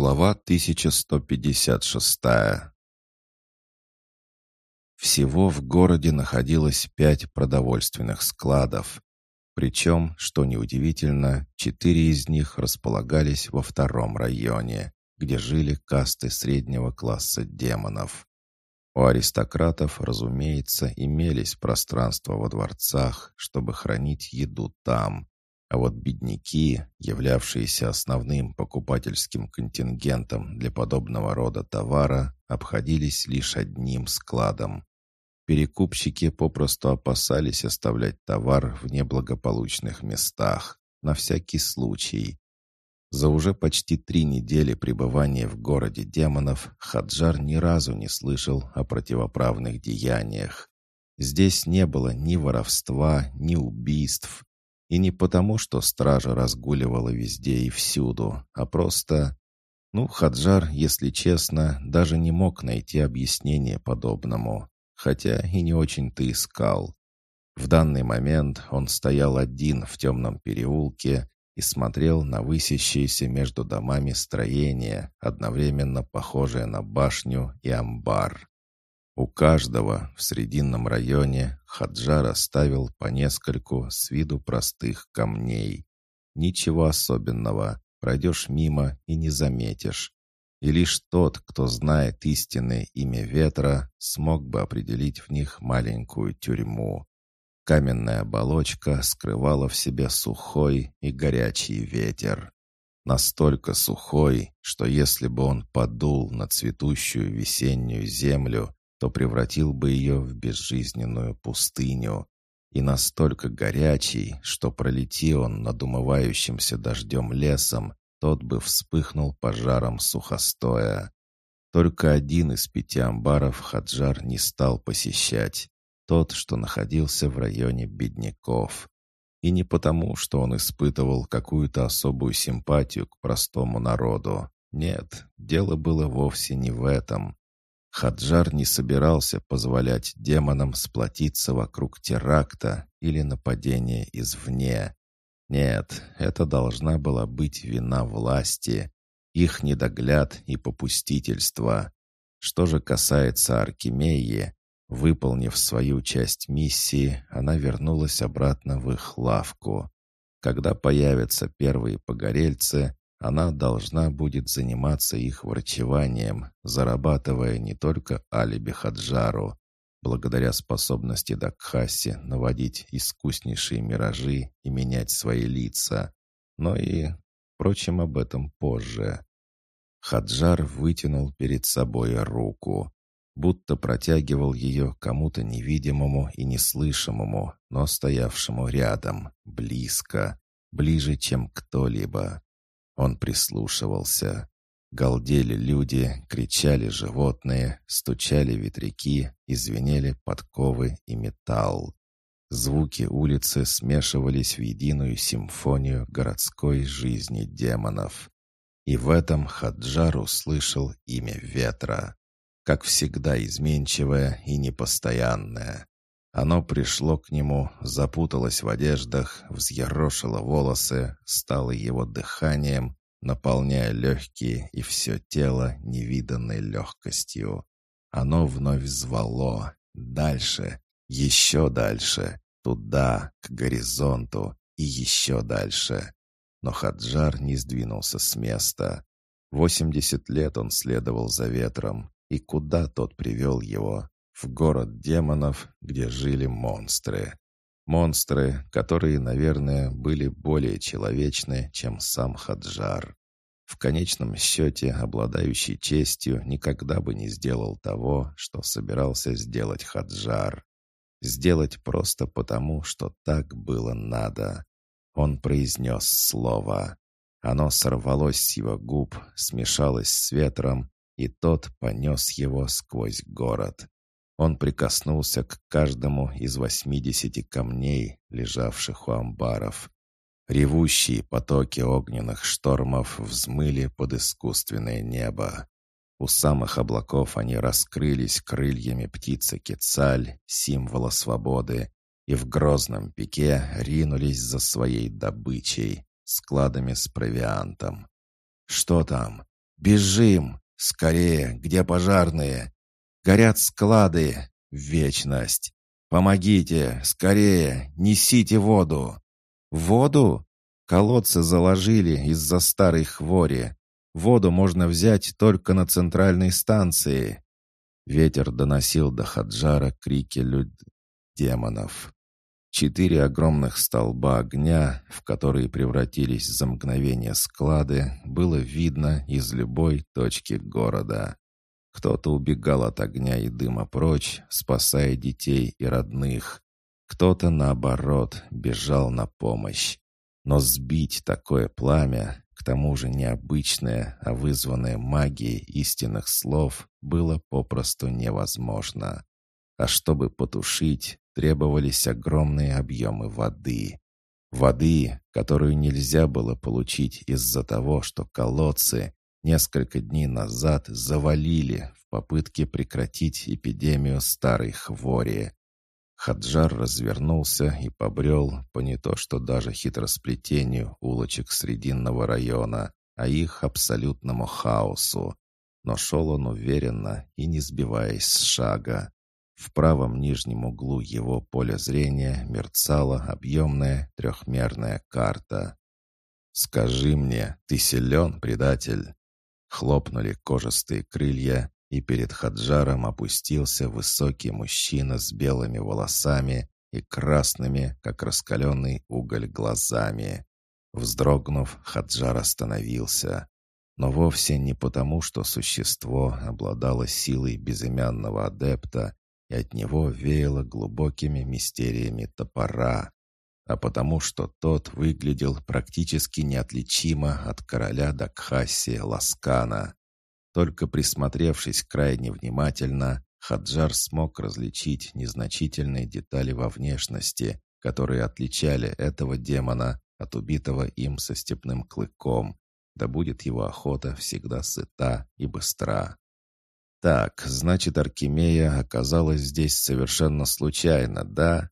Глава 1156 Всего в городе находилось пять продовольственных складов. Причем, что неудивительно, четыре из них располагались во втором районе, где жили касты среднего класса демонов. У аристократов, разумеется, имелись пространства во дворцах, чтобы хранить еду там, а вот бедняки, являвшиеся основным покупательским контингентом для подобного рода товара, обходились лишь одним складом. Перекупщики попросту опасались оставлять товар в неблагополучных местах, на всякий случай. За уже почти три недели пребывания в городе демонов Хаджар ни разу не слышал о противоправных деяниях. Здесь не было ни воровства, ни убийств, и не потому, что стража разгуливала везде и всюду, а просто... Ну, Хаджар, если честно, даже не мог найти объяснение подобному, хотя и не очень-то искал. В данный момент он стоял один в темном переулке и смотрел на высящееся между домами строение, одновременно похожее на башню и амбар. У каждого в срединном районе Хаджар оставил по нескольку с виду простых камней. Ничего особенного, пройдешь мимо и не заметишь. И лишь тот, кто знает истинное имя ветра, смог бы определить в них маленькую тюрьму. Каменная оболочка скрывала в себе сухой и горячий ветер. Настолько сухой, что если бы он подул на цветущую весеннюю землю, то превратил бы ее в безжизненную пустыню. И настолько горячий, что пролети он над умывающимся дождем лесом, тот бы вспыхнул пожаром сухостоя. Только один из пяти амбаров Хаджар не стал посещать, тот, что находился в районе бедняков. И не потому, что он испытывал какую-то особую симпатию к простому народу. Нет, дело было вовсе не в этом. Хаджар не собирался позволять демонам сплотиться вокруг теракта или нападения извне. Нет, это должна была быть вина власти, их недогляд и попустительство. Что же касается Аркемии, выполнив свою часть миссии, она вернулась обратно в их лавку. Когда появятся первые погорельцы, она должна будет заниматься их врачеванием, зарабатывая не только алиби Хаджару, благодаря способности Дакхаси наводить искуснейшие миражи и менять свои лица, но и, впрочем, об этом позже. Хаджар вытянул перед собой руку, будто протягивал ее кому-то невидимому и неслышимому, но стоявшему рядом, близко, ближе, чем кто-либо. Он прислушивался. Галдели люди, кричали животные, стучали ветряки и звенели подковы и металл. Звуки улицы смешивались в единую симфонию городской жизни демонов. И в этом Хаджар услышал имя ветра, как всегда изменчивое и непостоянное. Оно пришло к нему, запуталось в одеждах, взъерошило волосы, стало его дыханием, наполняя легкие и все тело невиданной легкостью. Оно вновь звало дальше, еще дальше, туда, к горизонту и еще дальше. Но Хаджар не сдвинулся с места. Восемьдесят лет он следовал за ветром, и куда тот привел его? В город демонов, где жили монстры. Монстры, которые, наверное, были более человечны, чем сам Хаджар. В конечном счете, обладающий честью никогда бы не сделал того, что собирался сделать Хаджар. Сделать просто потому, что так было надо. Он произнес слово. Оно сорвалось с его губ, смешалось с ветром, и тот понес его сквозь город. Он прикоснулся к каждому из восьмидесяти камней, лежавших у амбаров. Ревущие потоки огненных штормов взмыли под искусственное небо. У самых облаков они раскрылись крыльями птицы Кецаль, символа свободы, и в грозном пике ринулись за своей добычей, складами с провиантом. Что там? «Бежим! Скорее! Где пожарные? Горят склады! Вечность! Помогите! Скорее! Несите воду!» «Воду?» Колодцы заложили из-за старой хвори. Воду можно взять только на центральной станции. Ветер доносил до Хаджара крики люд... демонов. Четыре огромных столба огня, в которые превратились за мгновение склады, было видно из любой точки города. Кто-то убегал от огня и дыма прочь, спасая детей и родных. Кто-то, наоборот, бежал на помощь. Но сбить такое пламя, к тому же необычное, а вызванное магией истинных слов, было попросту невозможно. А чтобы потушить, требовались огромные объемы воды. Воды, которую нельзя было получить из-за того, что колодцы несколько дней назад завалили в попытке прекратить эпидемию старой хвори. Хаджар развернулся и побрел по не то что даже хитросплетению улочек Срединного района, а их абсолютному хаосу. Но шел он уверенно и не сбиваясь с шага. В правом нижнем углу его поля зрения мерцала объемная трехмерная карта. «Скажи мне, ты силен, предатель?» Хлопнули кожистые крылья, и перед Хаджаром опустился высокий мужчина с белыми волосами и красными, как раскаленный уголь, глазами. Вздрогнув, Хаджар остановился. Но вовсе не потому, что существо обладало силой безымянного адепта, и от него веяло глубокими мистериями топора, а потому что тот выглядел практически неотличимо от короля Дакхаси Ласкана. Только присмотревшись крайне внимательно, Хаджар смог различить незначительные детали во внешности, которые отличали этого демона от убитого им со степным клыком, да будет его охота всегда сыта и быстра. «Так, значит, Аркемия оказалась здесь совершенно случайно, да?»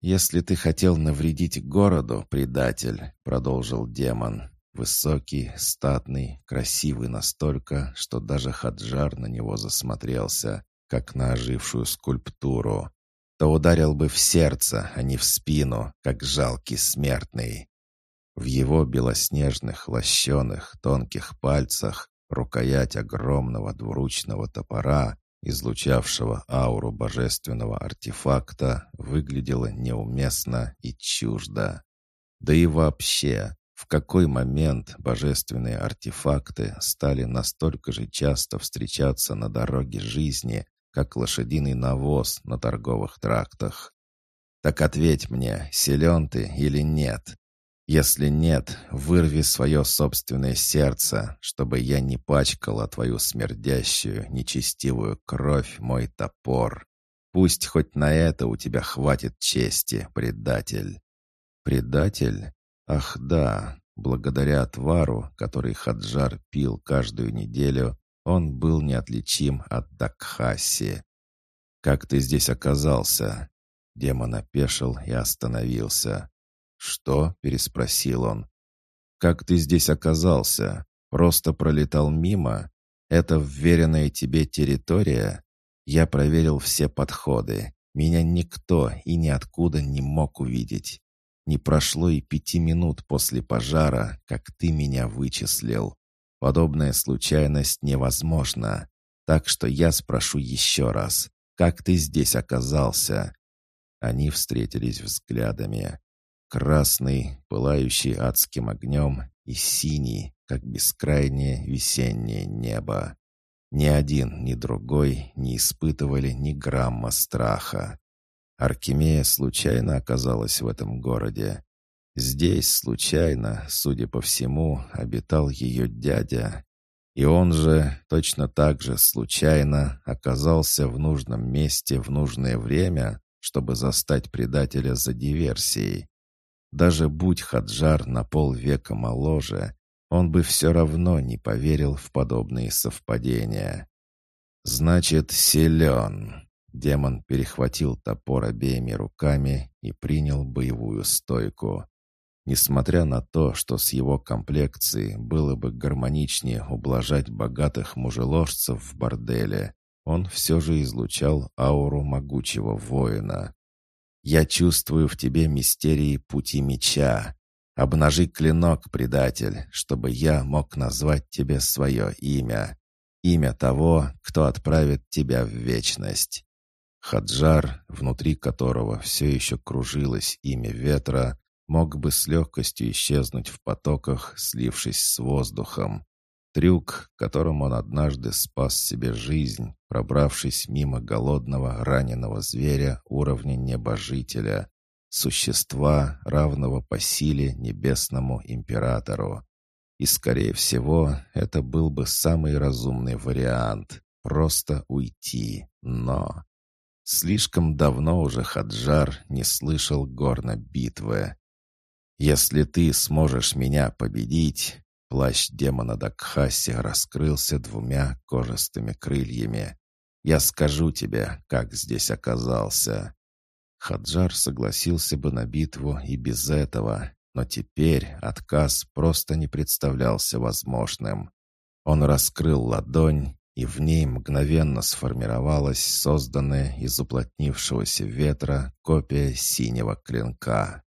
«Если ты хотел навредить городу, предатель», — продолжил демон, Высокий, статный, красивый настолько, что даже Хаджар на него засмотрелся, как на ожившую скульптуру. То ударил бы в сердце, а не в спину, как жалкий смертный. В его белоснежных, лощеных, тонких пальцах рукоять огромного двуручного топора, излучавшего ауру божественного артефакта, выглядела неуместно и чуждо. Да и вообще, в какой момент божественные артефакты стали настолько же часто встречаться на дороге жизни, как лошадиный навоз на торговых трактах? Так ответь мне, силен ты или нет? Если нет, вырви свое собственное сердце, чтобы я не пачкала твою смердящую, нечестивую кровь мой топор. Пусть хоть на это у тебя хватит чести, предатель. Предатель? Ах да, благодаря отвару, который Хаджар пил каждую неделю, он был неотличим от Дакхаси. «Как ты здесь оказался?» Демон опешил и остановился. «Что?» — переспросил он. «Как ты здесь оказался? Просто пролетал мимо? Это вверенная тебе территория? Я проверил все подходы. Меня никто и ниоткуда не мог увидеть. Не прошло и пяти минут после пожара, как ты меня вычислил. Подобная случайность невозможна. Так что я спрошу еще раз, как ты здесь оказался?» Они встретились взглядами. Красный, пылающий адским огнем, и синий, как бескрайнее весеннее небо. Ни один, ни другой не испытывали ни грамма страха. Аркемия случайно оказалась в этом городе. Здесь случайно, судя по всему, обитал ее дядя. И он же точно так же случайно оказался в нужном месте в нужное время, чтобы застать предателя за диверсией. Даже будь Хаджар на полвека моложе, он бы все равно не поверил в подобные совпадения. «Значит, силен», Демон перехватил топор обеими руками и принял боевую стойку. Несмотря на то, что с его комплекцией было бы гармоничнее ублажать богатых мужеложцев в борделе, он все же излучал ауру могучего воина. «Я чувствую в тебе мистерии пути меча. Обнажи клинок, предатель, чтобы я мог назвать тебе свое имя. Имя того, кто отправит тебя в вечность». Хаджар, внутри которого все еще кружилось имя ветра, мог бы с легкостью исчезнуть в потоках, слившись с воздухом. Трюк, которым он однажды спас себе жизнь, пробравшись мимо голодного раненого зверя уровня небожителя, существа, равного по силе небесному императору. И, скорее всего, это был бы самый разумный вариант — просто уйти, но... Слишком давно уже Хаджар не слышал горна битвы. «Если ты сможешь меня победить...» Плащ демона Дакхаси раскрылся двумя кожистыми крыльями. «Я скажу тебе, как здесь оказался». Хаджар согласился бы на битву и без этого, но теперь отказ просто не представлялся возможным. Он раскрыл ладонь, и в ней мгновенно сформировалась созданная из уплотнившегося ветра копия синего клинка.